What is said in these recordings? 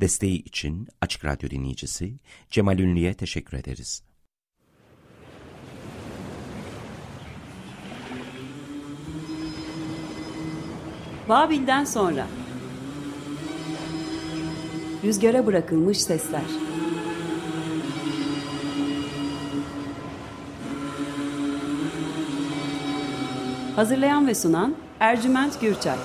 Desteği için Açık Radyo dinleyicisi Cemal Ünlü'ye teşekkür ederiz. Babil'den sonra. Rüzgara bırakılmış sesler. Hazırlayan ve sunan Ercüment Gürçay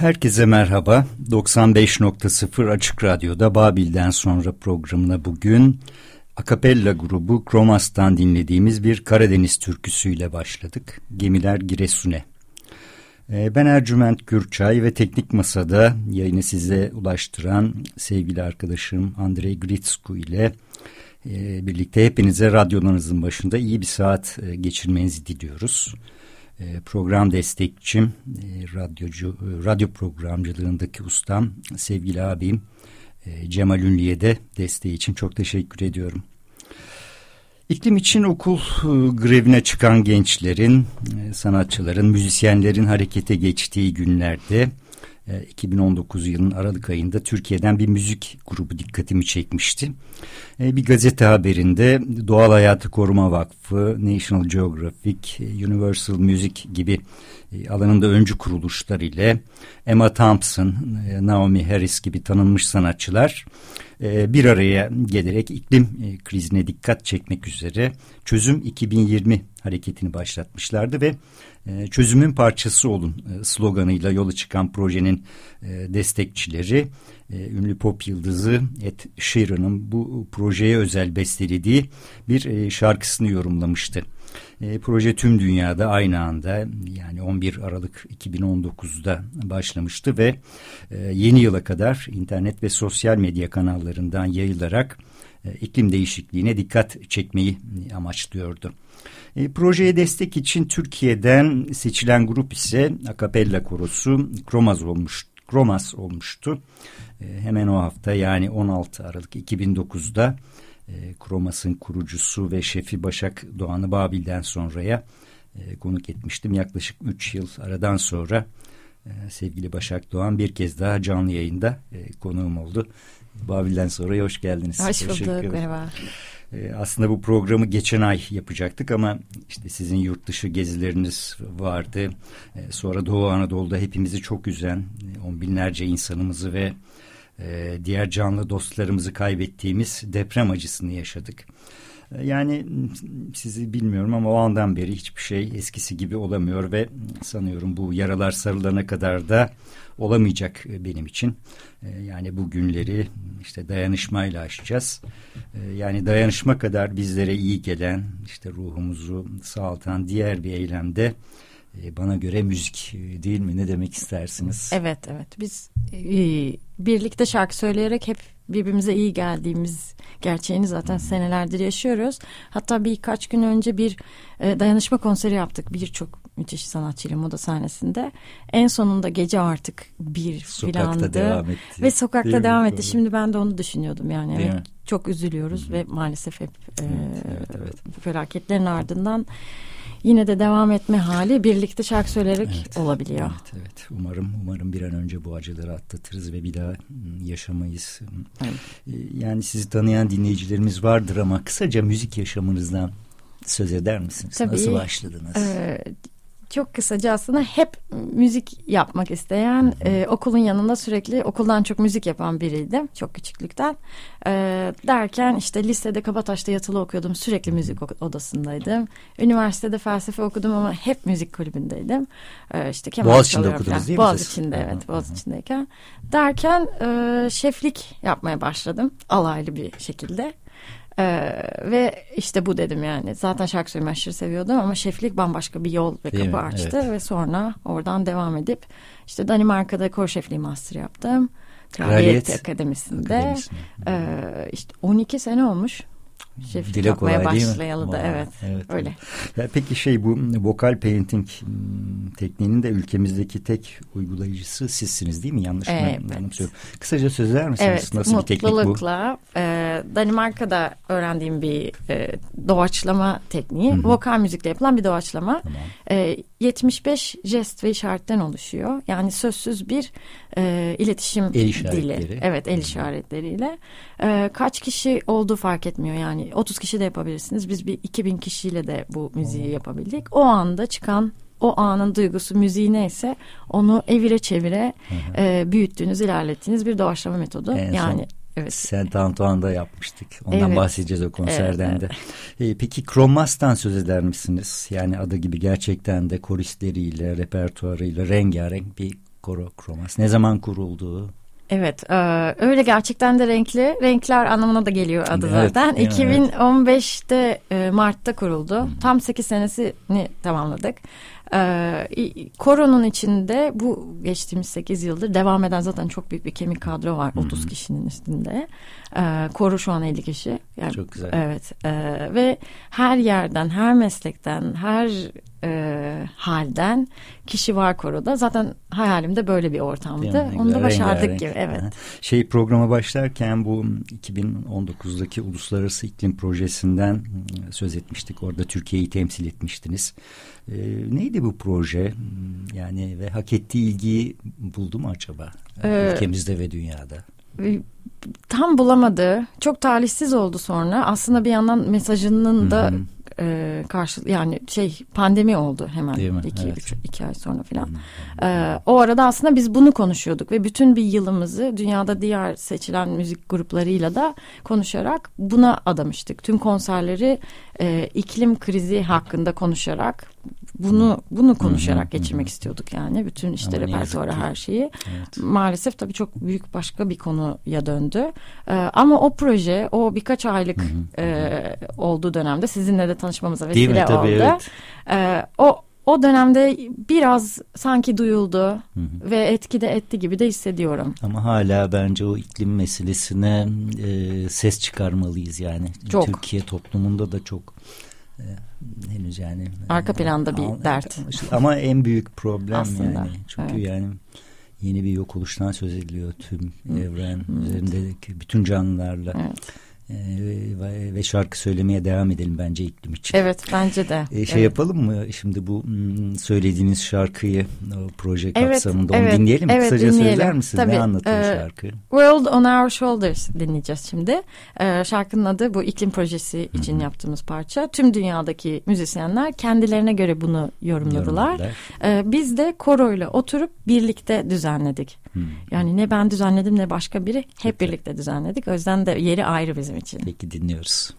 Herkese merhaba. 95.0 Açık Radyo'da Babil'den sonra programına bugün Akapella grubu Kromas'tan dinlediğimiz bir Karadeniz türküsüyle başladık. Gemiler Giresun'e. Ee, ben Ercüment Gürçay ve Teknik Masa'da yayını size ulaştıran sevgili arkadaşım Andrei Gritsku ile e, birlikte hepinize radyolarınızın başında iyi bir saat e, geçirmenizi diliyoruz. Ee, program destekçim, e, radyocu, e, radyo programcılığındaki ustam, sevgili abim e, Cemal Ünlü'ye de desteği için çok teşekkür ediyorum. İklim için okul grevine çıkan gençlerin, sanatçıların, müzisyenlerin harekete geçtiği günlerde 2019 yılının Aralık ayında Türkiye'den bir müzik grubu dikkatimi çekmişti. E, bir gazete haberinde Doğal Hayatı Koruma Vakfı, National Geographic, Universal Music gibi e, alanında öncü kuruluşlar ile Emma Thompson, e, Naomi Harris gibi tanınmış sanatçılar bir araya gelerek iklim krizine dikkat çekmek üzere Çözüm 2020 hareketini başlatmışlardı ve çözümün parçası olun sloganıyla yola çıkan projenin destekçileri e, ünlü pop yıldızı Ed Sheeran'ın bu projeye özel bestelediği bir e, şarkısını yorumlamıştı. E, proje tüm dünyada aynı anda yani 11 Aralık 2019'da başlamıştı ve e, yeni yıla kadar internet ve sosyal medya kanallarından yayılarak e, iklim değişikliğine dikkat çekmeyi amaçlıyordu. E, projeye destek için Türkiye'den seçilen grup ise Akapella Korosu Kromaz olmuş, Kromas olmuştu. E, hemen o hafta yani 16 Aralık 2009'da e, Kromas'ın kurucusu ve şefi Başak Doğan'ı Babil'den sonraya e, konuk etmiştim. Yaklaşık 3 yıl aradan sonra e, sevgili Başak Doğan bir kez daha canlı yayında e, konuğum oldu. Babil'den sonra hoş geldiniz. Hoş bulduk, merhaba. E, aslında bu programı geçen ay yapacaktık ama işte sizin yurt dışı gezileriniz vardı. E, sonra Doğu Anadolu'da hepimizi çok üzen e, on binlerce insanımızı ve e, diğer canlı dostlarımızı kaybettiğimiz deprem acısını yaşadık. E, yani sizi bilmiyorum ama o andan beri hiçbir şey eskisi gibi olamıyor ve sanıyorum bu yaralar sarılana kadar da olamayacak benim için. E, yani bu günleri işte dayanışmayla aşacağız. Yani dayanışma kadar bizlere iyi gelen, işte ruhumuzu sağaltan diğer bir eylemde bana göre müzik değil mi? Ne demek istersiniz? Evet, evet. Biz birlikte şarkı söyleyerek hep birbirimize iyi geldiğimiz gerçeğini zaten senelerdir yaşıyoruz. Hatta birkaç gün önce bir e, dayanışma konseri yaptık. Birçok müthiş sanatçıyla moda sahnesinde. En sonunda gece artık bir sokakta filandı. devam etti. Ve sokakta Değil devam mi? etti. Şimdi ben de onu düşünüyordum yani. Değil evet, mi? Çok üzülüyoruz Hı-hı. ve maalesef hep e, evet, evet. felaketlerin ardından yine de devam etme hali birlikte şarkı söyleyerek evet, olabiliyor. Evet, evet. Umarım umarım bir an önce bu acıları atlatırız ve bir daha yaşamayız. Evet. Ee, yani sizi tanıyan dinleyicilerimiz vardır ama kısaca müzik yaşamınızdan söz eder misiniz? Tabii, Nasıl başladınız? E, çok kısaca aslında hep müzik yapmak isteyen e, okulun yanında sürekli okuldan çok müzik yapan biriydim çok küçüklükten. E, derken işte lisede Kabataş'ta yatılı okuyordum sürekli müzik odasındaydım. Üniversitede felsefe okudum ama hep müzik kulübündeydim. E, işte kemal Boğaziçi'nde okudunuz değil mi? Boğaziçi'nde evet Boğaziçi'ndeyken derken e, şeflik yapmaya başladım alaylı bir şekilde ee, ve işte bu dedim yani. Zaten şarkı söylemeyi aşırı seviyordum ama şeflik bambaşka bir yol ve Değil kapı mi? açtı. Evet. Ve sonra oradan devam edip işte Danimarka'da kor şefliği master yaptım. Kraliyet Akademisi'nde. Akademisinde. Ee, işte 12 sene olmuş şeflik Dile yapmaya başlayalı da evet, evet öyle. Ya peki şey bu vokal painting hmm, tekniğinin de ülkemizdeki tek uygulayıcısı sizsiniz değil mi? Yanlış mı evet. anımsıyorum? Kısaca söyler misiniz? Evet, Nasıl bir teknik bu? Mutlulukla e, Danimarka'da öğrendiğim bir e, doğaçlama tekniği. Hı-hı. Vokal müzikle yapılan bir doğaçlama. Tamam. E, 75 jest ve işaretten oluşuyor. Yani sözsüz bir e, iletişim el dili. Evet el işaretleriyle. E, kaç kişi olduğu fark etmiyor yani 30 kişi de yapabilirsiniz. Biz bir 2000 kişiyle de bu müziği hmm. yapabildik. O anda çıkan o anın duygusu müziği neyse onu evire çevire e, büyüttüğünüz ilerlettiğiniz bir doğaçlama metodu. En yani Evet. Saint Antoine'da yapmıştık. Ondan evet. bahsedeceğiz o konserden evet, de. Evet. peki Kromas'tan söz eder misiniz? Yani adı gibi gerçekten de koristleriyle, repertuarıyla rengarenk bir koro Kromas. Ne zaman kuruldu? Evet, e, öyle gerçekten de renkli. Renkler anlamına da geliyor adı evet, zaten. 2015'te e, Mart'ta kuruldu. Hmm. Tam 8 senesini tamamladık. Ee, koronun içinde bu geçtiğimiz 8 yıldır devam eden zaten çok büyük bir kemik kadro var. Hı-hı. 30 kişinin üstünde. Ee, koro şu an 50 kişi. Yani, çok güzel. Evet. E, ve her yerden, her meslekten, her e, halden kişi var koroda. Zaten hayalimde böyle bir ortamdı. Yani, Onu da başardık rengarenk. gibi. Evet. Şey programa başlarken bu 2019'daki Uluslararası iklim Projesi'nden söz etmiştik. Orada Türkiye'yi temsil etmiştiniz. E, neydi bu proje? Yani ve hak ettiği ilgiyi buldu mu acaba? Ee, ülkemizde ve dünyada. Tam bulamadı. Çok talihsiz oldu sonra. Aslında bir yandan mesajının da e, karşı yani şey pandemi oldu hemen iki, evet. üç, iki ay sonra filan. E, o arada aslında biz bunu konuşuyorduk ve bütün bir yılımızı dünyada diğer seçilen müzik gruplarıyla da konuşarak buna adamıştık. Tüm konserleri e, iklim krizi hakkında konuşarak bunu bunu konuşarak geçirmek istiyorduk yani bütün işte Ama repertuarı her şeyi. Evet. Maalesef tabii çok büyük başka bir konuya döndü. Ee, ama o proje o birkaç aylık e, olduğu dönemde sizinle de tanışmamıza vesile oldu. Evet. Ee, o o dönemde biraz sanki duyuldu hı hı. ve etki de etti gibi de hissediyorum. Ama hala bence o iklim meselesine e, ses çıkarmalıyız yani. Çok. Türkiye toplumunda da çok henüz yani. Arka planda bir ama, dert. Ama en büyük problem Aslında, yani. Çünkü evet. yani yeni bir yok oluştan söz ediliyor tüm evren evet. üzerindeki bütün canlılarla. Evet. Ee, ve şarkı söylemeye devam edelim bence iklim için. Evet bence de. Ee, şey evet. yapalım mı şimdi bu hmm, söylediğiniz şarkıyı o proje kapsamında evet, onu evet, dinleyelim. Evet, Kısaca dinleyelim. söyler misin? Tabii. Ne anlatıyor ee, şarkı? World on Our Shoulders dinleyeceğiz şimdi. Ee, şarkının adı bu iklim projesi için Hı-hı. yaptığımız parça. Tüm dünyadaki müzisyenler kendilerine göre bunu yorumladılar. Ee, biz de koroyla oturup birlikte düzenledik. Hı-hı. Yani ne ben düzenledim ne başka biri hep Çok birlikte düzenledik. O yüzden de yeri ayrı bizim için. Peki dinliyoruz.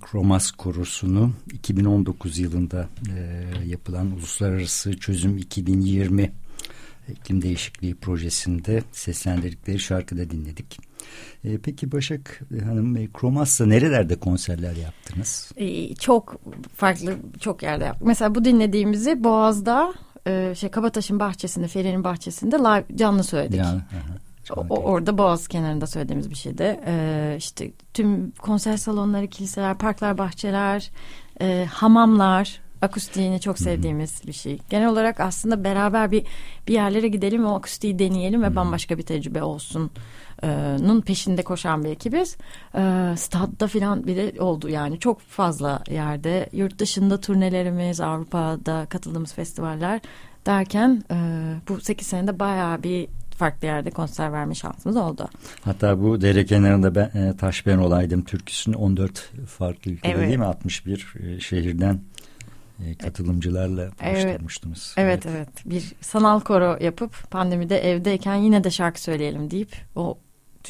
Kromas Korosu'nu 2019 yılında e, yapılan Uluslararası Çözüm 2020 iklim değişikliği projesinde seslendirdikleri şarkıda dinledik. E, peki Başak Hanım, e, Kromas'ta nerelerde konserler yaptınız? Ee, çok farklı çok yerde yaptık. Mesela bu dinlediğimizi Boğaz'da e, şey Kabataş'ın bahçesinde, Feri'nin bahçesinde live canlı söyledik. Yani, O- orada Boğaz kenarında söylediğimiz bir şeydi. Ee, işte tüm konser salonları, kiliseler, parklar, bahçeler, e, hamamlar, akustiğini çok sevdiğimiz bir şey. Genel olarak aslında beraber bir bir yerlere gidelim o akustiği deneyelim ve bambaşka bir tecrübe olsun. e, Nun peşinde koşan bir ekibiz. Ee, stadda falan bile oldu yani çok fazla yerde. Yurt dışında turnelerimiz, Avrupa'da katıldığımız festivaller derken e, bu 8 senede bayağı bir farklı yerde konser verme şansımız oldu. Hatta bu dere kenarında ben, e, taş ben olaydım türküsünün 14 farklı ülkede Evet. değil mi? 61 e, şehirden e, katılımcılarla Evet. buluşturmuştunuz. Evet evet bir sanal koro yapıp pandemide evdeyken yine de şarkı söyleyelim deyip o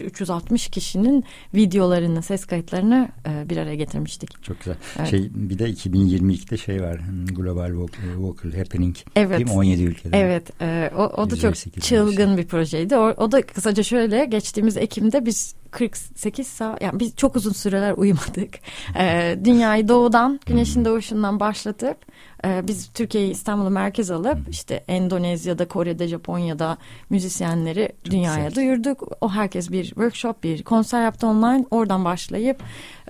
360 kişinin videolarını, ses kayıtlarını e, bir araya getirmiştik. Çok güzel. Evet. Şey bir de 2022'de şey var. hmm, Global Vocal, Vocal Happening. Evet. Değil mi? 17 ülkede. Evet, e, o, o da çok 158 çılgın bir projeydi. O, o da kısaca şöyle geçtiğimiz Ekim'de biz 48 saat yani biz çok uzun süreler uyumadık. Ee, dünyayı doğudan güneşin doğuşundan başlatıp e, biz Türkiye'yi İstanbul'u merkez alıp işte Endonezya'da, Kore'de, Japonya'da müzisyenleri çok dünyaya güzel. duyurduk. O herkes bir workshop, bir konser yaptı online. Oradan başlayıp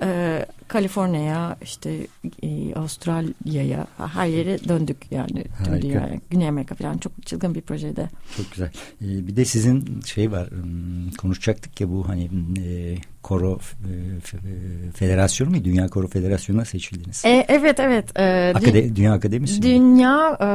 e, Kaliforniya'ya işte e, Avustralya'ya her yere döndük yani tüm dünyaya. Güney Amerika falan çok çılgın bir projede. Çok güzel. Ee, bir de sizin şey var konuşacaktık ya bu hani e, koro e, federasyonu mu? Dünya Koro Federasyonu'na seçildiniz. E, evet evet. E, Akade, Dünya Akademisi Dünya e,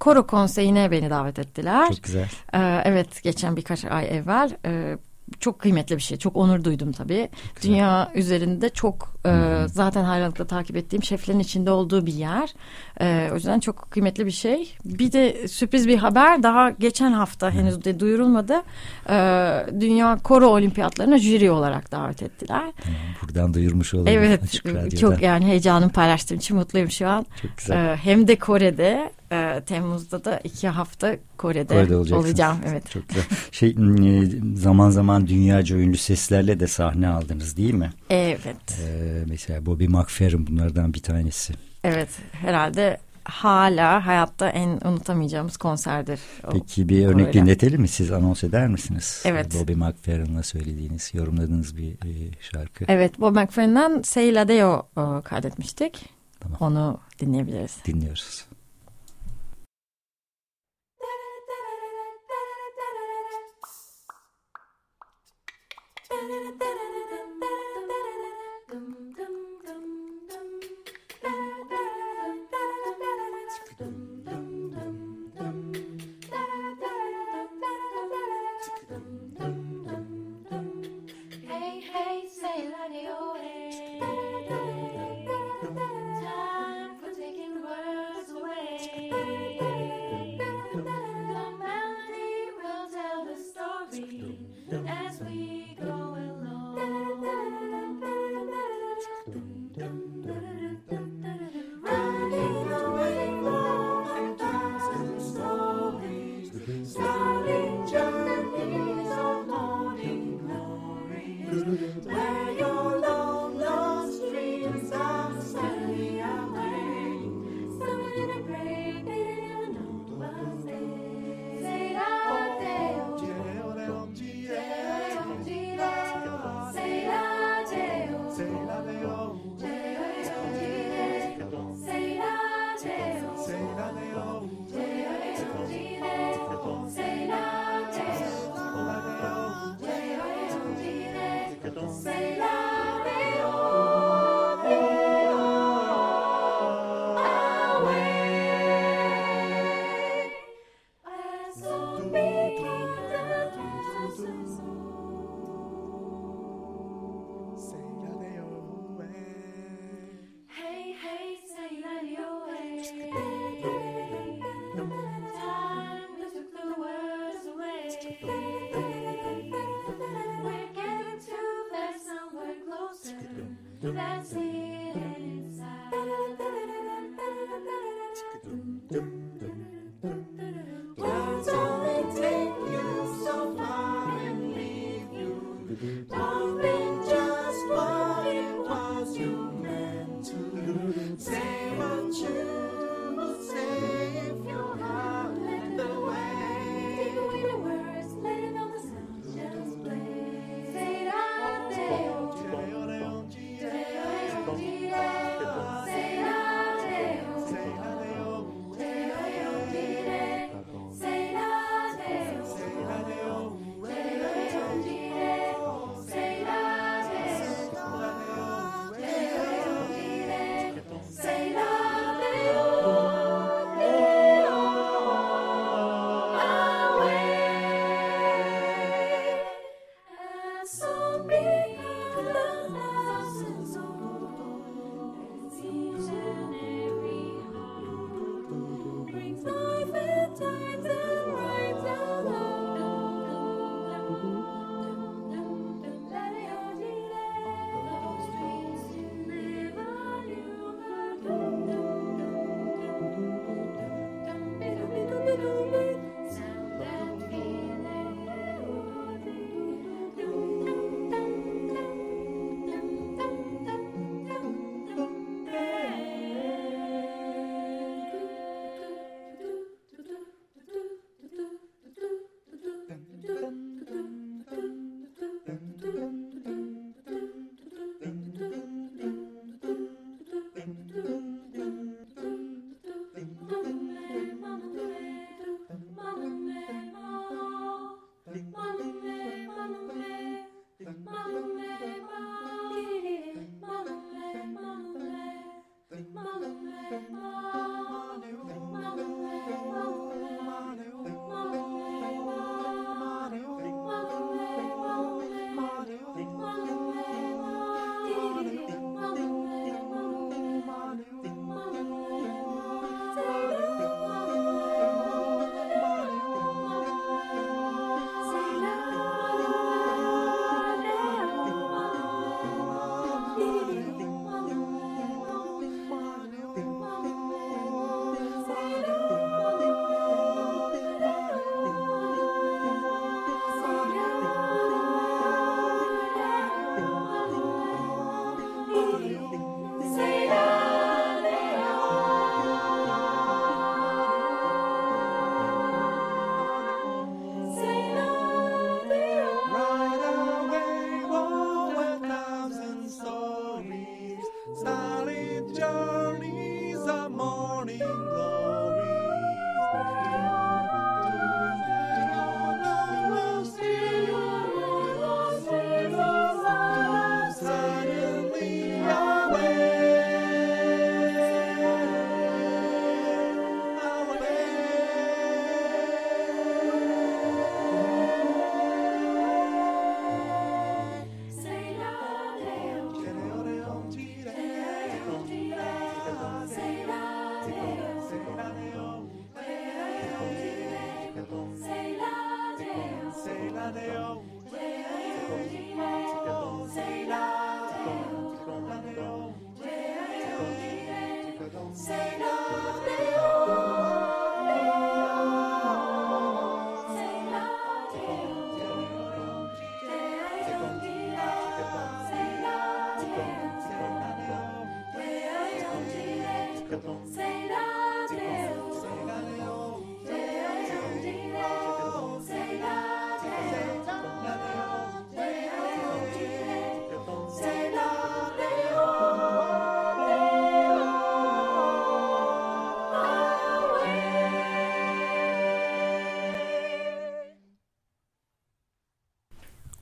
Koro Konseyi'ne beni davet ettiler. Çok güzel. E, evet geçen birkaç ay evvel e, çok kıymetli bir şey. Çok onur duydum tabii. Dünya üzerinde çok e, zaten hayranlıkla takip ettiğim şeflerin içinde olduğu bir yer. E, o yüzden çok kıymetli bir şey. Bir de sürpriz bir haber daha geçen hafta henüz de duyurulmadı. E, Dünya Koro Olimpiyatlarına jüri olarak davet ettiler. Buradan duyurmuş olalım. Evet. Çok yani heyecanım paylaştığım için mutluyum şu an. Çok güzel. E, hem de Kore'de e, Temmuz'da da iki hafta Kore'de, Kore'de olacağım. Evet. Çok güzel. Şey e, zaman zaman dünyaca ünlü seslerle de sahne aldınız değil mi? Evet. Ee, mesela Bobby McFerrin bunlardan bir tanesi. Evet herhalde hala hayatta en unutamayacağımız konserdir. Peki bir örnek öyle. dinletelim mi? Siz anons eder misiniz? Evet. Bobby McFerrin'la söylediğiniz, yorumladığınız bir e, şarkı. Evet, Bobby McFerrin'den Say La Deo kaydetmiştik. Tamam. Onu dinleyebiliriz. Dinliyoruz.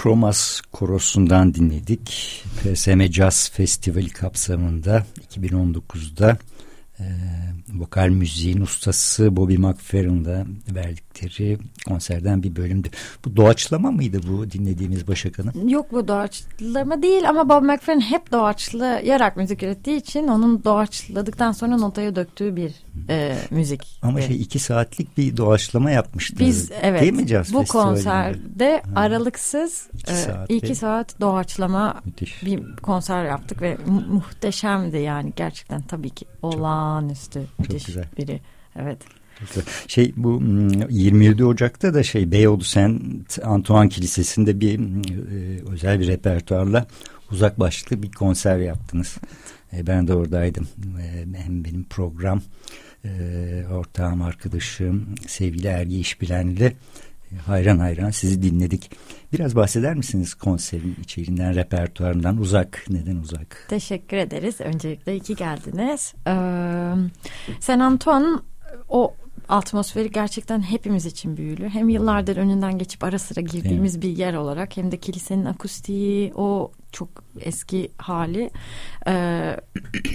Kromas Korosu'ndan dinledik. PSM Jazz Festivali kapsamında 2019'da e, vokal müziğin ustası Bobby McFerrin'da verdikleri konserden bir bölümdü. Bu doğaçlama mıydı bu dinlediğimiz Başak Hanım? Yok bu doğaçlama değil ama Bob McFerrin hep doğaçlayarak müzik ürettiği için onun doğaçladıktan sonra notaya döktüğü bir e, müzik. Ama şey iki saatlik bir doğaçlama yapmıştı. Biz evet Değil mi Jazz bu konserde ha. aralıksız iki e, saat, iki saat doğaçlama Müthiş. bir konser yaptık ve mu muhteşemdi yani gerçekten tabii ki olağanüstü müthiş güzel. biri. Evet. Şey bu 27 hmm, Ocak'ta da şey Beyoğlu Saint Antoine Kilisesi'nde bir e, özel bir repertuarla uzak başlıklı bir konser yaptınız. E, ben de oradaydım. E, hem benim program ortağım arkadaşım sevgili Ergi İşbilen'le e, hayran hayran sizi dinledik. Biraz bahseder misiniz konserin içeriğinden, repertuarından uzak, neden uzak? Teşekkür ederiz. Öncelikle iki geldiniz. Ee, San Antoine o atmosferi gerçekten hepimiz için büyülü. Hem yıllardır önünden geçip ara sıra girdiğimiz bir yer olarak hem de kilisenin akustiği o çok eski hali e,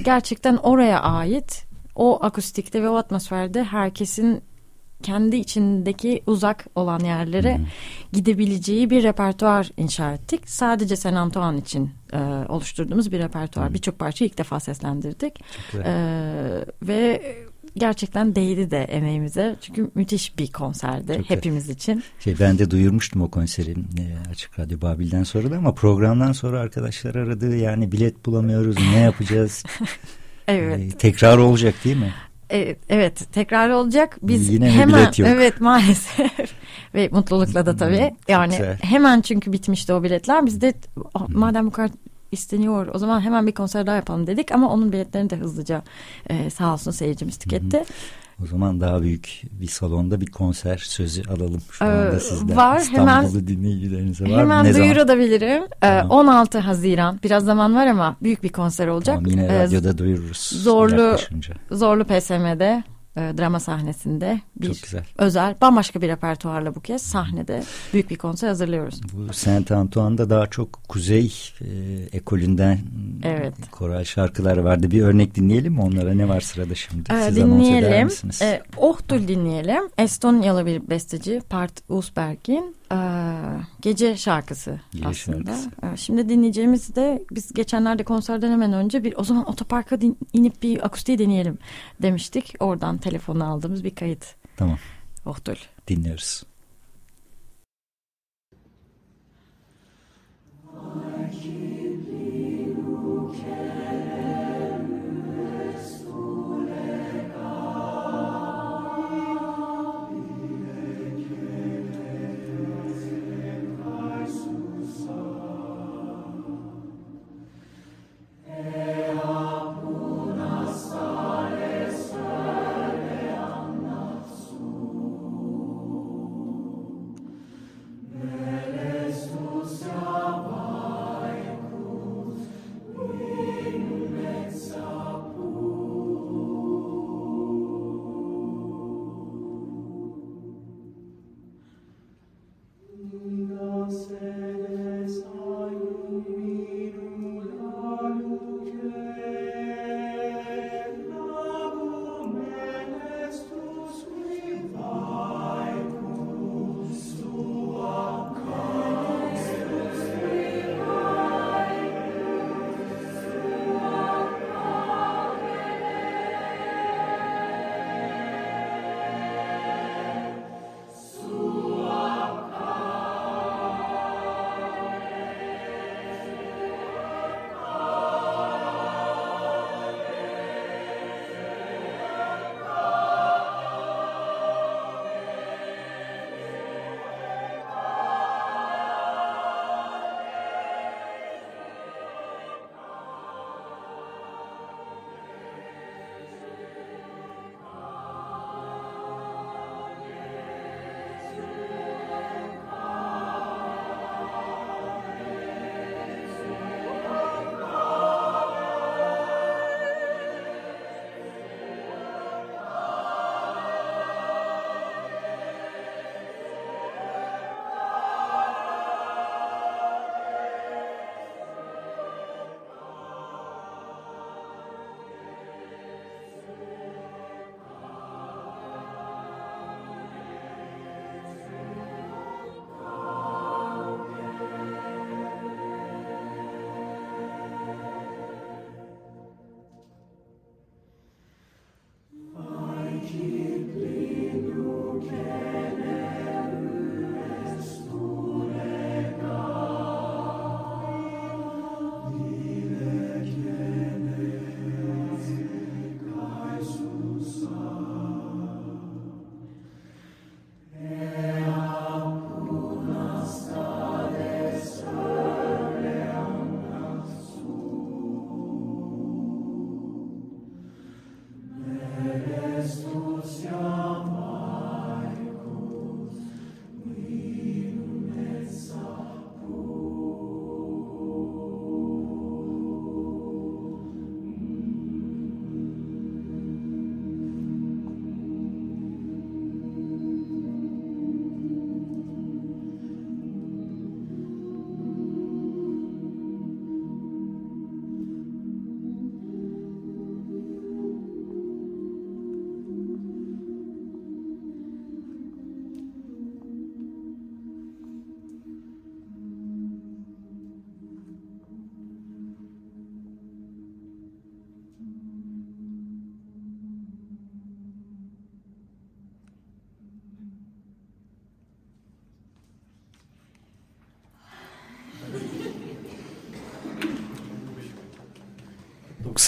gerçekten oraya ait o akustikte ve o atmosferde herkesin kendi içindeki uzak olan yerlere hmm. gidebileceği bir repertuar inşa ettik. Sadece San Antoine için e, oluşturduğumuz bir repertuar. Hmm. Birçok parça ilk defa seslendirdik. E, ve gerçekten değdi de emeğimize. Çünkü müthiş bir konserdi Çok hepimiz güzel. için. Şey, ben de duyurmuştum o konserin e, Açık Radyo Babil'den sonra da ama programdan sonra arkadaşlar aradı. Yani bilet bulamıyoruz ne yapacağız? evet. E, tekrar olacak değil mi? E, evet tekrar olacak. Biz Yine hemen evet maalesef ve mutlulukla da tabii. Yani Güzel. hemen çünkü bitmişti o biletler. Biz de madem bu kadar isteniyor. O zaman hemen bir konser daha yapalım dedik ama onun biletlerini de hızlıca e, sağ olsun seyircimiz tüketti. Hı hı. O zaman daha büyük bir salonda bir konser sözü alalım şu anda ee, sizden. Var İstanbul'da hemen dinleyicilerinize var Hemen ne duyurabilirim. Ee, 16 Haziran biraz zaman var ama büyük bir konser olacak. Tamam, yine ee, radyoda duyururuz. Zorlu, Zorlu PSM'de e, drama sahnesinde bir Çok güzel. özel bambaşka bir repertuarla bu kez sahnede büyük bir konser hazırlıyoruz. Bu Saint Antoine'da daha çok kuzey e, ekolünden evet. koral şarkılar vardı. Bir örnek dinleyelim mi onlara? Ne var sırada şimdi? Ee, Siz dinleyelim. E, Ohtul dinleyelim. Estonyalı bir besteci Part Usberg'in ee, ee, gece şarkısı gece aslında. Şarkısı. Ee, şimdi dinleyeceğimiz de biz geçenlerde konserden hemen önce bir o zaman otoparka inip bir akustiği deneyelim demiştik. Oradan telefonu aldığımız bir kayıt. Tamam. Ohdul. Dinliyoruz. Thank.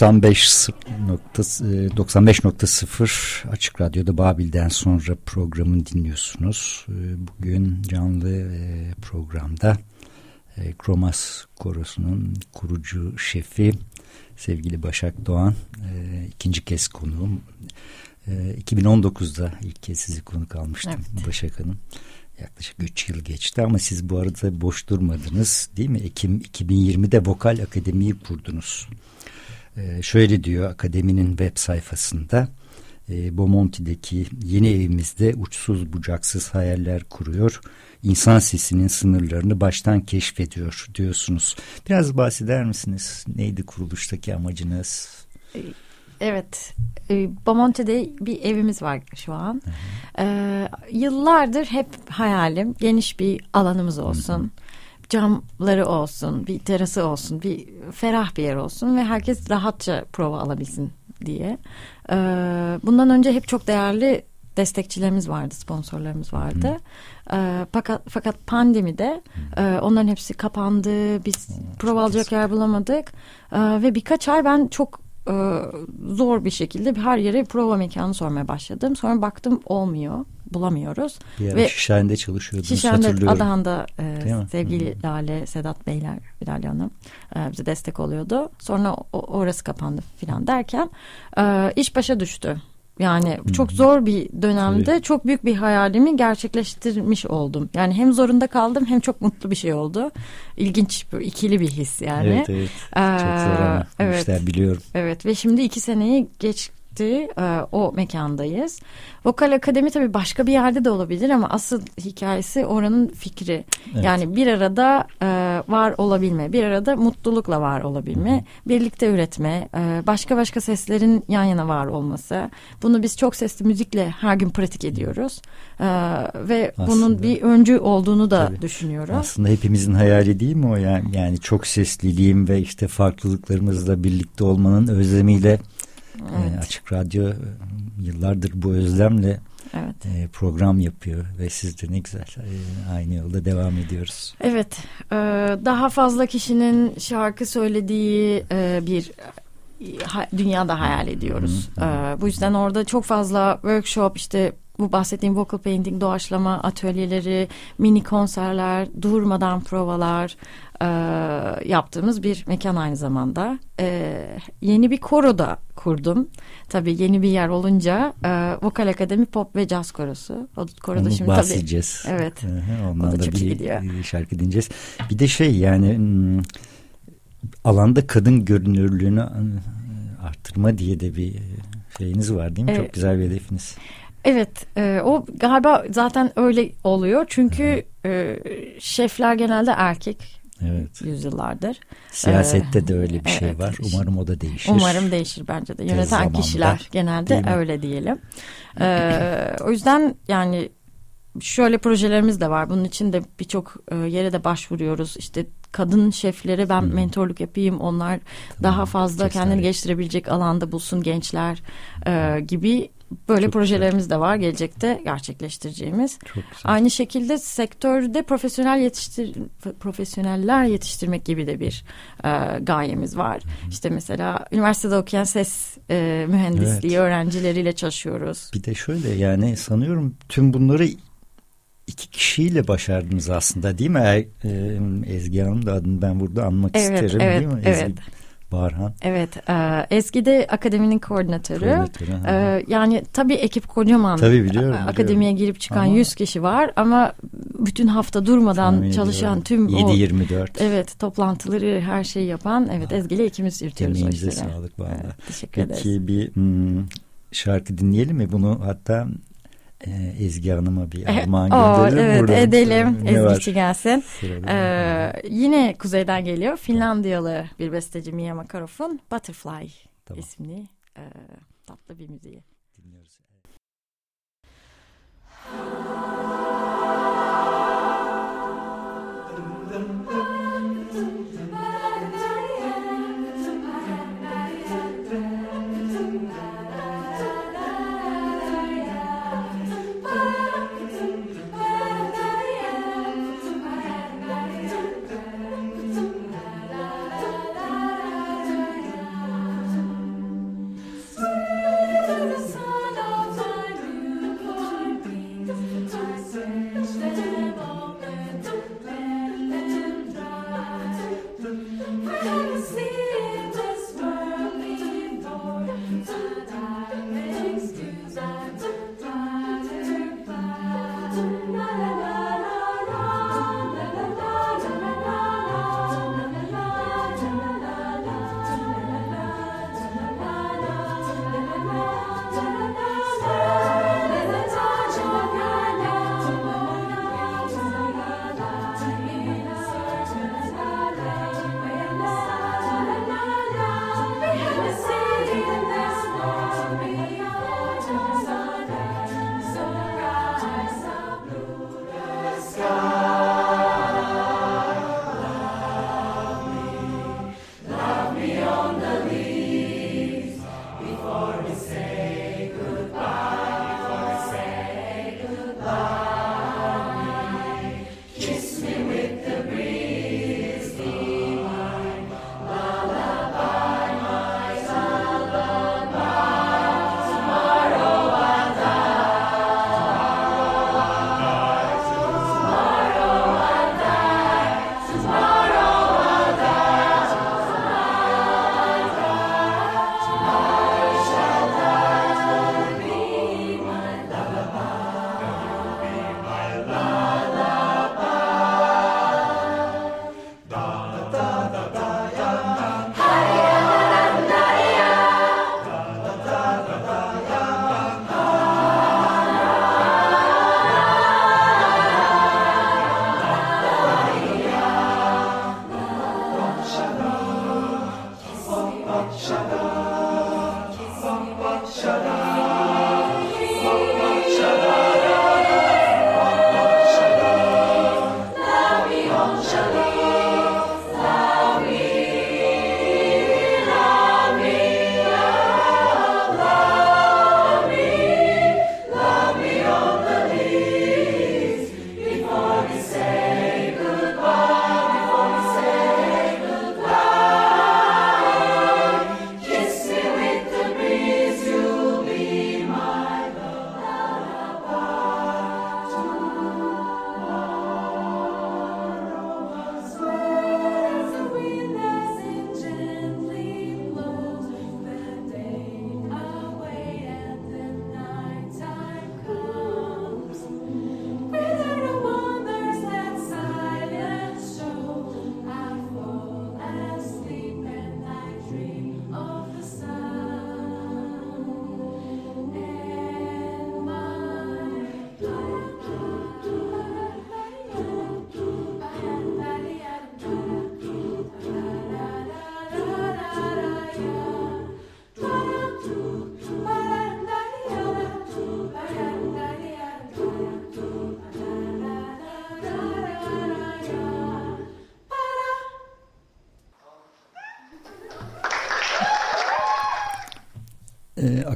95.0 Açık Radyo'da Babil'den sonra programını dinliyorsunuz. E, bugün canlı e, programda e, Kromas Korosu'nun kurucu şefi sevgili Başak Doğan ikinci kez konuğum. 2019'da ilk kez sizi konuk almıştım evet. Başak Hanım. Yaklaşık 3 yıl geçti ama siz bu arada boş durmadınız değil mi? Ekim 2020'de Vokal Akademi'yi kurdunuz. Ee, şöyle diyor akademinin web sayfasında. E, Bomonti'deki yeni evimizde uçsuz bucaksız hayaller kuruyor. İnsan sesinin sınırlarını baştan keşfediyor diyorsunuz. Biraz bahseder misiniz? Neydi kuruluştaki amacınız? Evet, e, Bomonti'de bir evimiz var şu an. Ee, yıllardır hep hayalim geniş bir alanımız olsun. Hı hı camları olsun, bir terası olsun, bir ferah bir yer olsun ve herkes rahatça prova alabilsin diye. Ee, bundan önce hep çok değerli destekçilerimiz vardı, sponsorlarımız vardı. Ee, fakat fakat pandemide e, onların hepsi kapandı. Biz prova alacak yer bulamadık. Ee, ve birkaç ay ben çok e, zor bir şekilde her yere prova mekanı sormaya başladım. Sonra baktım olmuyor bulamıyoruz. Bir Ve Şişhane'de çalışıyordunuz Şişhane'de hatırlıyorum. Adahan'da e, sevgili Hı. Lale, Sedat Beyler, Bilal Hanım e, bize destek oluyordu. Sonra o, orası kapandı filan derken e, iş başa düştü. Yani hmm. çok zor bir dönemde Tabii. çok büyük bir hayalimi gerçekleştirmiş oldum. Yani hem zorunda kaldım hem çok mutlu bir şey oldu. İlginç bir ikili bir his yani. Evet evet. Ee, çok zor ama evet. işler biliyorum. Evet ve şimdi iki seneyi geç etti. E, o mekandayız. Vokal Akademi tabii başka bir yerde de olabilir ama asıl hikayesi oranın fikri. Evet. Yani bir arada e, var olabilme, bir arada mutlulukla var olabilme, Hı. birlikte üretme, e, başka başka seslerin yan yana var olması. Bunu biz çok sesli müzikle her gün pratik ediyoruz. E, ve Aslında, bunun bir öncü olduğunu da tabii. düşünüyoruz. Aslında hepimizin hayali değil mi o yani? Yani çok sesliliğim ve işte farklılıklarımızla birlikte olmanın özlemiyle Evet. E, Açık Radyo e, yıllardır bu özlemle evet. e, program yapıyor ve siz de ne güzel e, aynı yolda devam ediyoruz. Evet, e, daha fazla kişinin şarkı söylediği e, bir ha, dünyada hayal ediyoruz. Hı hı. E, bu yüzden orada çok fazla workshop işte bu bahsettiğim vocal painting, doğaçlama atölyeleri, mini konserler, durmadan provalar, e, yaptığımız bir mekan aynı zamanda. E, yeni bir koro da kurdum. Tabii yeni bir yer olunca e, Vokal Akademi Pop ve Jazz Korosu. O koroda Onu şimdi bahsedeceğiz. tabii. Evet. Hı Ondan da, da bir gidiyor. şarkı dinleyeceğiz. Bir de şey yani alanda kadın görünürlüğünü ıı, arttırma diye de bir şeyiniz var değil mi? Evet. Çok güzel bir hedefiniz. Evet e, o galiba zaten öyle oluyor çünkü e, şefler genelde erkek Evet. Yüzyıllardır. Siyasette ee, de öyle bir şey evet, var. Umarım o da değişir. Umarım değişir bence de. Yöneten zamanda, kişiler genelde öyle diyelim. Ee, o yüzden yani şöyle projelerimiz de var. Bunun için de birçok e, yere de başvuruyoruz. İşte kadın şeflere ben hmm. mentorluk yapayım. Onlar tamam. daha fazla Kesinlikle. kendini geliştirebilecek alanda bulsun gençler e, gibi Böyle Çok projelerimiz güzel. de var gelecekte gerçekleştireceğimiz. Çok güzel. Aynı şekilde sektörde profesyonel yetiştir profesyoneller yetiştirmek gibi de bir e, gayemiz var. Hı hı. İşte mesela üniversitede okuyan ses e, mühendisliği evet. öğrencileriyle çalışıyoruz. Bir de şöyle yani sanıyorum tüm bunları iki kişiyle başardınız aslında değil mi? E, Ezgi Hanım da adını ben burada anmak evet, isterim evet, değil mi? Ezgi, evet. Barhan. Evet. E, Ezgi de akademinin koordinatörü. koordinatörü e, yani tabii ekip kocaman. Tabii biliyorum. Akademiye girip çıkan ama, 100 kişi var ama bütün hafta durmadan çalışan tüm 7-24. Evet toplantıları her şeyi yapan evet Ezgi ile ikimiz yürütüyoruz. Emeğinize sağlık valla. Evet, teşekkür Peki, ederiz. Peki bir hmm, şarkı dinleyelim mi? Bunu hatta e, Ezgi Hanım'a bir armağan gönderelim. Evet Buradan. edelim. Ezgi'ci gelsin. Ee, yine kuzeyden geliyor. Finlandiyalı bir besteci Mia Makarov'un Butterfly tamam. isimli e, tatlı bir müziği. Dinliyoruz. e,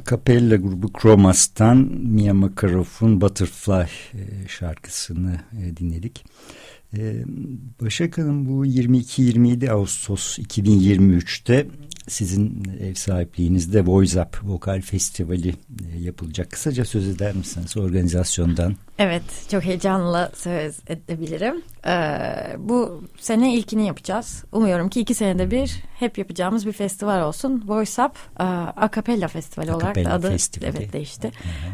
akapella grubu Chromas'tan Mia Makarov'un Butterfly e, şarkısını e, dinledik. E, Başak Hanım bu 22-27 Ağustos 2023'te sizin ev sahipliğinizde Voice Up Vokal Festivali yapılacak. Kısaca söz eder misiniz organizasyondan? Evet, çok heyecanla söz edebilirim. Ee, bu sene ilkini yapacağız. Umuyorum ki iki senede bir hep yapacağımız bir festival olsun. Voice Up e, Acapella Festivali olarak da adı Festivali. evet değişti.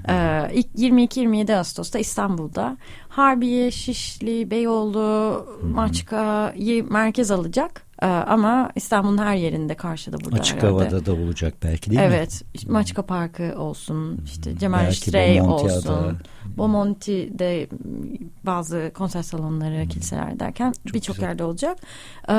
Ee, ilk 22-27 Ağustos'ta İstanbul'da Harbiye, Şişli, Beyoğlu, Maçka'yı merkez alacak. Ee, ama İstanbul'un her yerinde karşıda burada Açık herhalde. havada da olacak belki değil evet, mi? Evet. Maçka Parkı olsun. işte Cemal Bomontia'da. olsun. Bomonti'de bazı konser salonları, kiliseler derken birçok yerde olacak. Ee,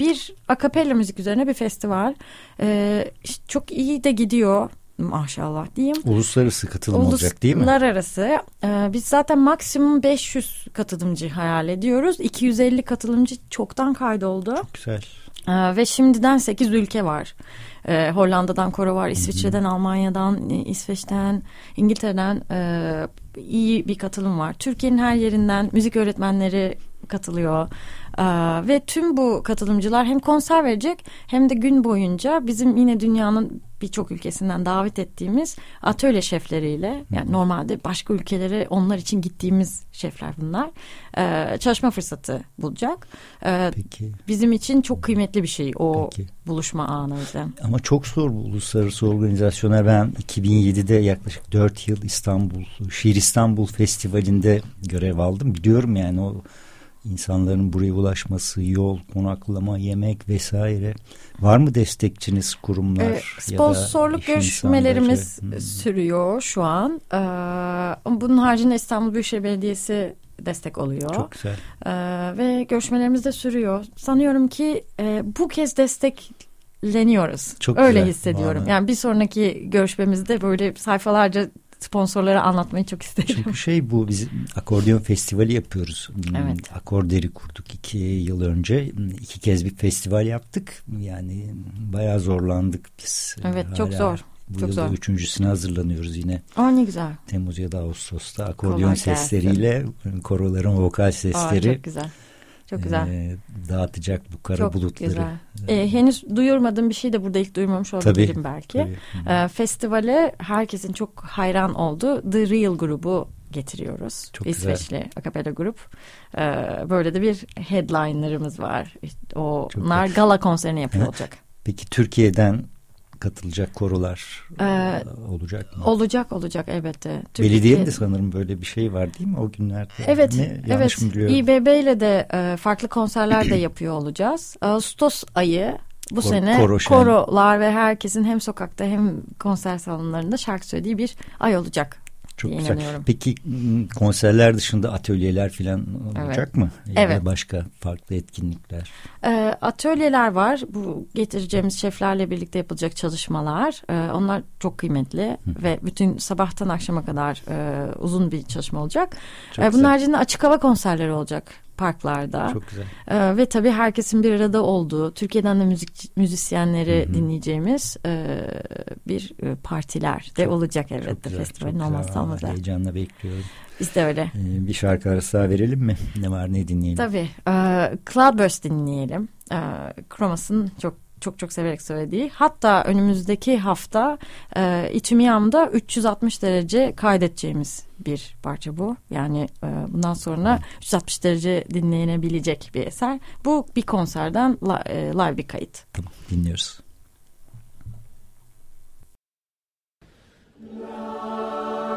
bir akapella müzik üzerine bir festival. Ee, çok iyi de gidiyor maşallah diyeyim. Uluslararası katılım olacak değil mi? Uluslararası. Ee, biz zaten maksimum 500 katılımcı hayal ediyoruz. 250 katılımcı çoktan kaydoldu. Çok güzel. Ee, ve şimdiden 8 ülke var. Ee, Hollanda'dan koro var, İsviçre'den, Almanya'dan, e, İsveç'ten, İngiltere'den e, iyi bir katılım var. Türkiye'nin her yerinden müzik öğretmenleri katılıyor. Ee, ve tüm bu katılımcılar hem konser verecek hem de gün boyunca bizim yine dünyanın birçok ülkesinden davet ettiğimiz atölye şefleriyle yani normalde başka ülkelere onlar için gittiğimiz şefler bunlar ee, çalışma fırsatı bulacak. Ee, Peki. bizim için çok kıymetli bir şey o Peki. buluşma anı. Ama çok zor bu uluslararası organizasyonlar. Ben 2007'de yaklaşık 4 yıl İstanbul, Şiir İstanbul Festivali'nde görev aldım. Biliyorum yani o insanların buraya ulaşması, yol, konaklama, yemek vesaire. Var mı destekçiniz kurumlar? Ee, ya da sponsorluk görüşmelerimiz insanları? Sürüyor şu an. Ee, bunun haricinde İstanbul Büyükşehir Belediyesi destek oluyor. Çok güzel. Ee, ve görüşmelerimiz de sürüyor. Sanıyorum ki e, bu kez destekleniyoruz. Çok Öyle güzel, hissediyorum. vallahi. Yani bir sonraki görüşmemizde böyle sayfalarca sponsorlara anlatmayı çok isterim. Çünkü şey bu biz akordeon festivali yapıyoruz. Hmm, Evet. Akorderi kurduk iki yıl önce. İki kez bir festival yaptık. Yani bayağı zorlandık biz. Evet, çok Hala zor. Bu Çok yılda zor. üçüncüsüne hazırlanıyoruz yine. Aa ne güzel. Temmuz ya da Ağustos'ta akordeon Kolay sesleriyle koroların vokal Aa, sesleri çok güzel. Çok güzel. e, dağıtacak bu kara Çok bulutları. güzel. Ee, henüz duyurmadığım bir şey de burada ilk duyurmamış olabilirim Tabii, belki. tabii. Ee, festivale herkesin çok hayran olduğu The Real grubu getiriyoruz. Çok güzel. İsveçli akapella grup. Ee, böyle de bir headliner'ımız var. İşte o- Çok onlar gala konserini yapıyor olacak. Peki Türkiye'den katılacak korolar Ee, e, olacak mı? Olacak olacak elbette. Türkiye- Belediyenin de sanırım böyle bir şey var değil mi o günlerde? Evet, Ne? Evet. İBB ile de e, farklı konserler de yapıyor olacağız. Ağustos ayı bu Kor- sene koro şen. korolar ve herkesin hem sokakta hem konser salonlarında şarkı söylediği bir ay olacak. Çok güzel. Peki konserler dışında atölyeler falan olacak mı? Ya Evet. başka farklı etkinlikler. E, atölyeler var. Bu getireceğimiz şeflerle birlikte yapılacak çalışmalar. E, onlar çok kıymetli ve bütün sabahtan akşama kadar e, uzun bir çalışma olacak. Çok E, bunun güzel. haricinde açık hava konserleri olacak parklarda. Çok güzel. Ee, ve tabii herkesin bir arada olduğu, Türkiye'den de müzik müzisyenleri dinleyeceğimiz e, bir e, partiler de Çok- olacak elbette güzel, festivalin olmazsa olmazı. Heyecanla bekliyorum. Biz de öyle. Ee, bir şarkı arası daha verelim mi? Ne var ne dinleyelim? Tabii. E, Cloudburst dinleyelim. E, Kromas'ın çok çok çok severek söylediği. Hatta önümüzdeki hafta e, İçimiyam'da 360 derece kaydedeceğimiz bir parça bu. Yani e, bundan sonra 360 derece dinlenebilecek bir eser. Bu bir konserden e, live bir kayıt. Tamam dinliyoruz. Agua,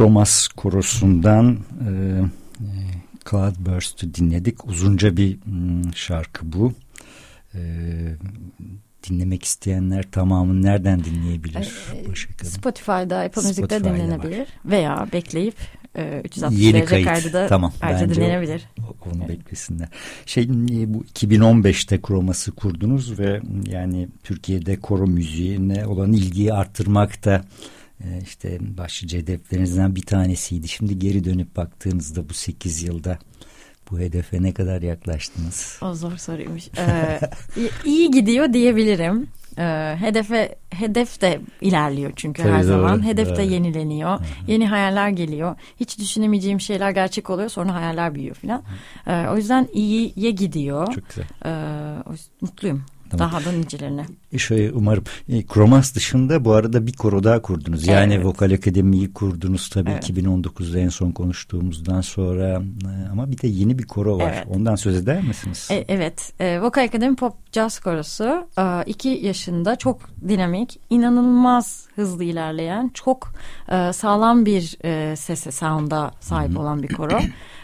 Kromas korosundan e, e, Cloudburst'ü dinledik. Uzunca bir m, şarkı bu. E, dinlemek isteyenler tamamını nereden dinleyebilir? Ee, Spotify'da, Apple Müzik'te dinlenebilir. Var. Veya bekleyip e, 360 Yeni derece kayıt. da tamam, ayrıca dinlenebilir. O, onu evet. beklesinler. Şey bu 2015'te kroması kurdunuz ve yani Türkiye'de koro müziğine olan ilgiyi arttırmakta e, işte başlıca hedeflerinizden bir tanesiydi. Şimdi geri dönüp baktığınızda bu 8 yılda bu hedefe ne kadar yaklaştınız? O zor soruymuş. Ee, iyi gidiyor diyebilirim. Ee, hedefe hedef de ilerliyor çünkü Tabii her doğru. zaman. Hedef evet. de yenileniyor. Hı-hı. Yeni hayaller geliyor. Hiç düşünemeyeceğim şeyler gerçek oluyor. Sonra hayaller büyüyor falan. Ee, o yüzden iyiye gidiyor. Çok güzel. Ee, mutluyum. Tamam. Daha da nicelerine. E şöyle umarım. E, Kromas dışında bu arada bir koro daha kurdunuz. Yani evet. Vokal Akademi'yi kurdunuz tabii evet. 2019'da en son konuştuğumuzdan sonra. E, ama bir de yeni bir koro var. Evet. Ondan söz eder misiniz? E, evet. E, Vokal Akademi Pop Jazz Korosu. E, iki yaşında çok dinamik, inanılmaz hızlı ilerleyen, çok e, sağlam bir e, sese, sound'a sahip olan bir koro.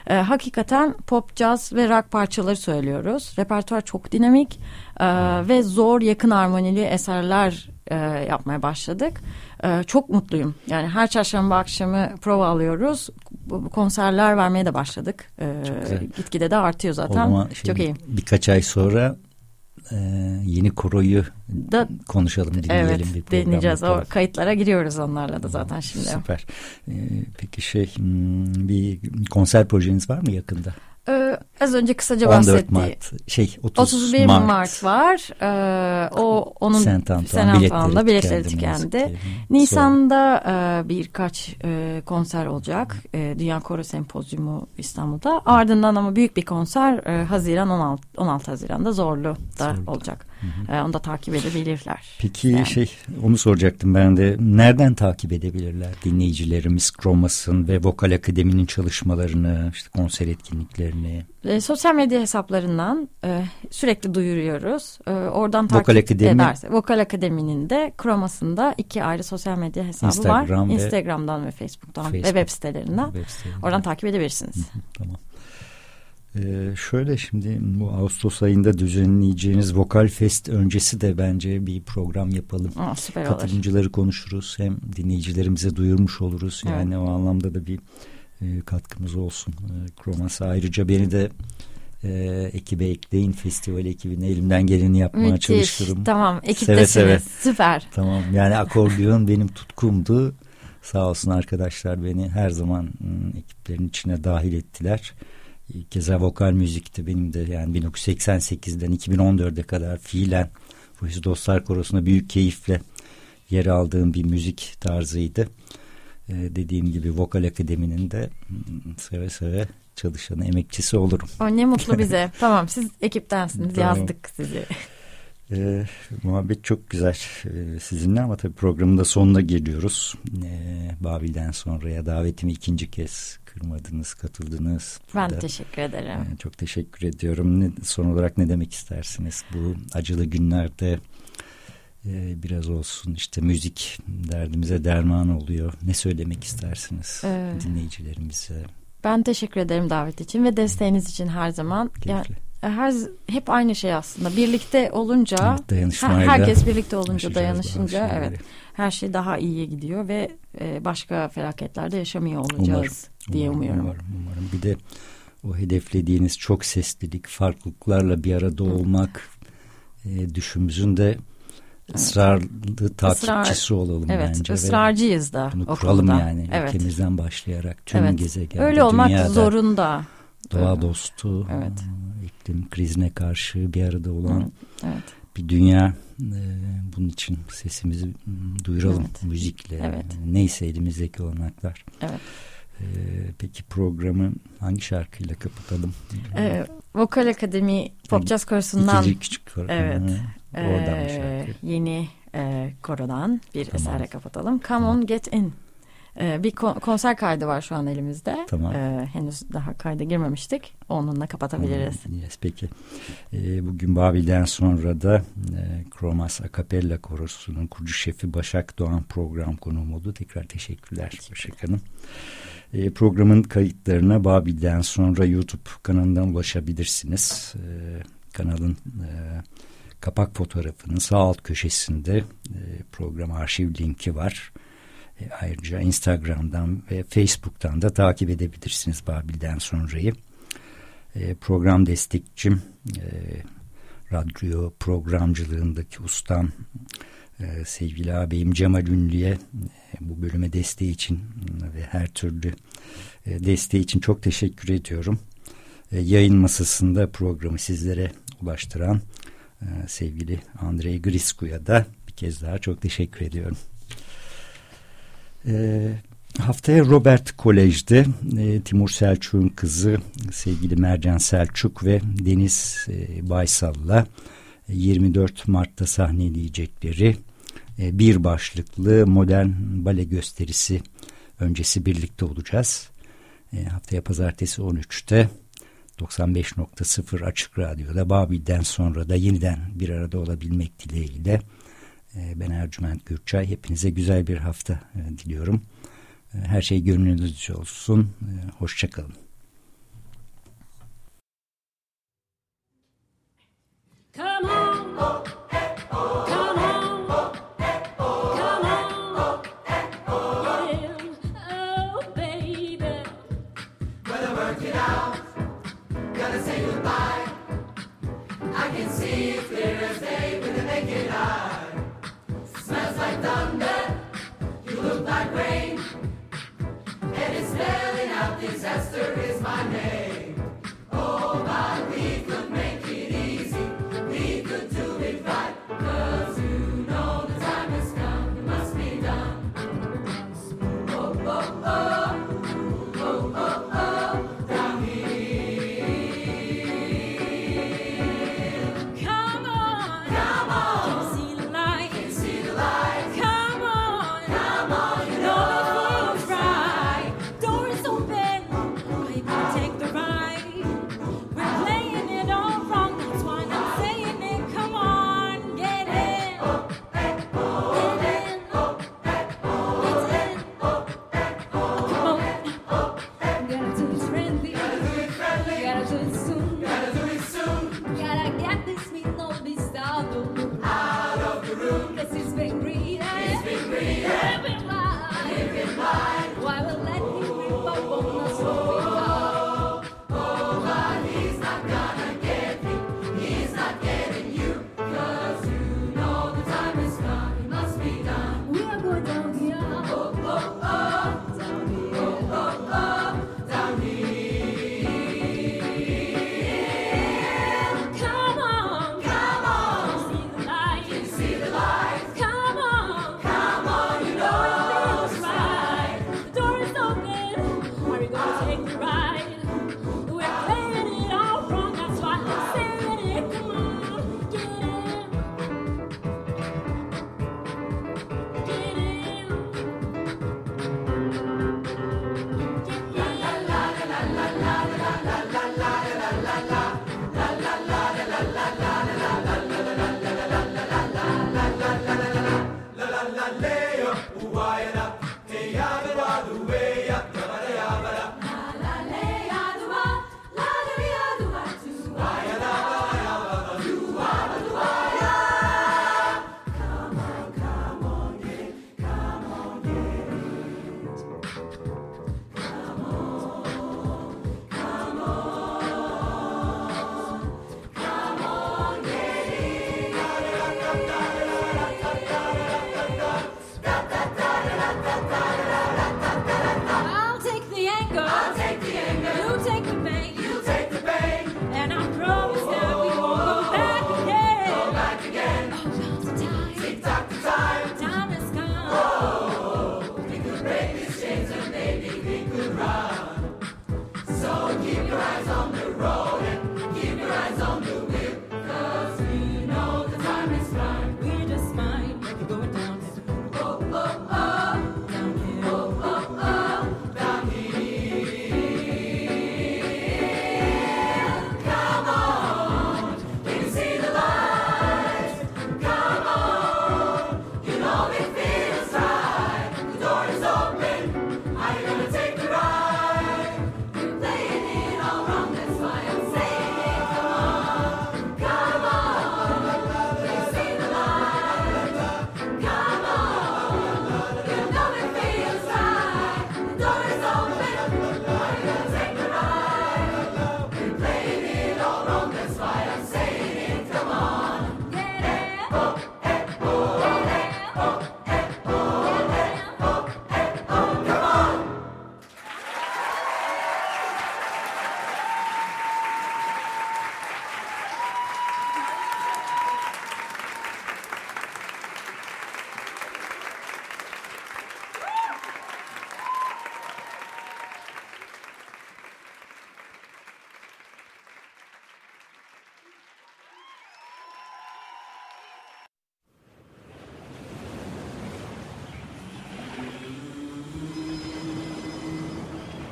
E, hakikaten pop, jazz ve rock parçaları söylüyoruz. Repertuar çok dinamik e, ve zor yakın harmonili eserler e, yapmaya başladık. E, çok mutluyum. Yani her çarşamba akşamı prova alıyoruz. Konserler vermeye de başladık. E, gitgide de artıyor zaten. Çok iyi. Birkaç ay sonra e, yeni koroyu da konuşalım dinleyelim evet, bir program deneyeceğiz. O kayıtlara giriyoruz onlarla da zaten şimdi. Süper. E, peki şey hmm, bir konser projeniz var mı yakında? Ee, az önce kısaca bahsetti. 14 Mart şey 30 31 Mart, Mart var. Ee, o onun Saint Antoine'da biletleri tükendi. Nisan'da e, birkaç e, konser olacak. E, Dünya Koro Sempozyumu İstanbul'da. Ardından ama büyük bir konser e, Haziran 16 16 Haziran'da Zorlu'da Zorlu. olacak. Hı hı. E, onu da takip edebilirler. Peki yani. şey onu soracaktım ben de. Nereden takip edebilirler dinleyicilerimiz Kromas'ın ve Vokal Akademi'nin çalışmalarını, işte konser etkinliklerini? E, sosyal medya hesaplarından e, sürekli duyuruyoruz. E, oradan takip Vokal Akademi. ederse. Vokal Akademi'nin de Kromas'ında iki ayrı sosyal medya hesabı Instagram var. Ve Instagram'dan ve Facebook'tan Facebook. ve web sitelerinden. Web sitelerinden. Oradan takip edebilirsiniz. Hı hı, tamam. Ee, şöyle şimdi bu Ağustos ayında düzenleyeceğiniz Vokal Fest öncesi de bence bir program yapalım. Aa, süper Katılımcıları olur. konuşuruz. Hem dinleyicilerimize duyurmuş oluruz. Yani evet. o anlamda da bir e, katkımız olsun. E, Kromas'a ayrıca beni de e, ekibe ekleyin. Festival ekibine elimden geleni yapmaya Müthiş. çalışırım. Tamam ekiptesiniz. Seve seve. Süper. Tamam yani akordeon benim tutkumdu. Sağ olsun arkadaşlar beni her zaman ıı, ekiplerin içine dahil ettiler. Keza vokal müzikti benim de yani 1988'den 2014'e kadar fiilen Ruhis Dostlar Korosu'nda büyük keyifle yer aldığım bir müzik tarzıydı. Ee, dediğim gibi Vokal Akademi'nin de hmm, seve seve çalışanı, emekçisi olurum. O ne mutlu bize. tamam siz ekiptensiniz tamam. yazdık sizi. Ee, muhabbet çok güzel ee, sizinle ama tabii programın da sonuna geliyoruz. Ee, Babil'den sonraya davetimi ikinci kez kırmadınız, katıldınız. Ben Burada, teşekkür ederim. E, çok teşekkür ediyorum. Ne, son olarak ne demek istersiniz? Bu acılı günlerde e, biraz olsun işte müzik derdimize derman oluyor. Ne söylemek istersiniz ee, dinleyicilerimize? Ben teşekkür ederim davet için ve desteğiniz için her zaman. Keyifli. Yani, her hep aynı şey aslında. Birlikte olunca evet, herkes birlikte olunca dayanışınca evet her şey daha iyiye gidiyor ve e, başka felaketlerde yaşamıyor olacağız umarım, diye umuyorum. Umarım, umarım. Bir de o hedeflediğiniz çok seslilik, farklılıklarla bir arada olmak e, düşümüzün de ısrarlı takipçisi Israr, olalım evet, bence. Israrcıyız da. Bunu kuralım yani evet. ülkemizden başlayarak tüm evet. gezegende, Öyle olmak dünyada, zorunda. Doğa dostu, evet. İklim krizine karşı bir arada olan evet. bir dünya e, bunun için sesimizi duyuralım evet. müzikle. Evet. Neyse elimizdeki olanaklar. Evet. Ee, peki programı hangi şarkıyla kapatalım? Ee, Vokal Akademi Pop Jazz Korosu'ndan. İkinci küçük koro. Evet. Oradan ee, şarkı. Yeni e, korodan bir tamam. eserle kapatalım. Come on get in. Ee, bir konser kaydı var şu an elimizde. Tamam. Ee, henüz daha kayda girmemiştik. Onunla kapatabiliriz. Yes, peki. Ee, bugün Babil'den sonra da e, Kromas Akapella Korosu'nun kurucu şefi Başak Doğan program konuğum oldu. Tekrar teşekkürler Başak Hanım. Ee, programın kayıtlarına Babil'den sonra YouTube kanalından ulaşabilirsiniz. Ee, kanalın e, kapak fotoğrafının sağ alt köşesinde e, program arşiv linki var. E, ayrıca Instagram'dan ve Facebook'tan da takip edebilirsiniz Babil'den sonrayı. E, program destekçim, e, radyo programcılığındaki ustam, e, sevgili ağabeyim Cemal Ünlü'ye e, bu bölüme desteği için ve her türlü e, desteği için çok teşekkür ediyorum. E, yayın masasında programı sizlere ulaştıran e, sevgili Andrei Grisku'ya da bir kez daha çok teşekkür ediyorum. E, haftaya Robert Kolej'de e, Timur Selçuk'un kızı sevgili Mercan Selçuk ve Deniz e, Baysal'la 24 Mart'ta sahneleyecekleri e, bir başlıklı modern bale gösterisi öncesi birlikte olacağız. E, haftaya pazartesi 13'te 95.0 Açık Radyo'da Babil'den sonra da yeniden bir arada olabilmek dileğiyle e, ben Ercüment Gürçay. Hepinize güzel bir hafta e, diliyorum. E, her şey gönlünüzce olsun. Hoşçakalın. Come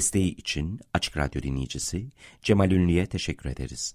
Desteği için Açık Radyo dinleyicisi Cemal Ünlü'ye teşekkür ederiz.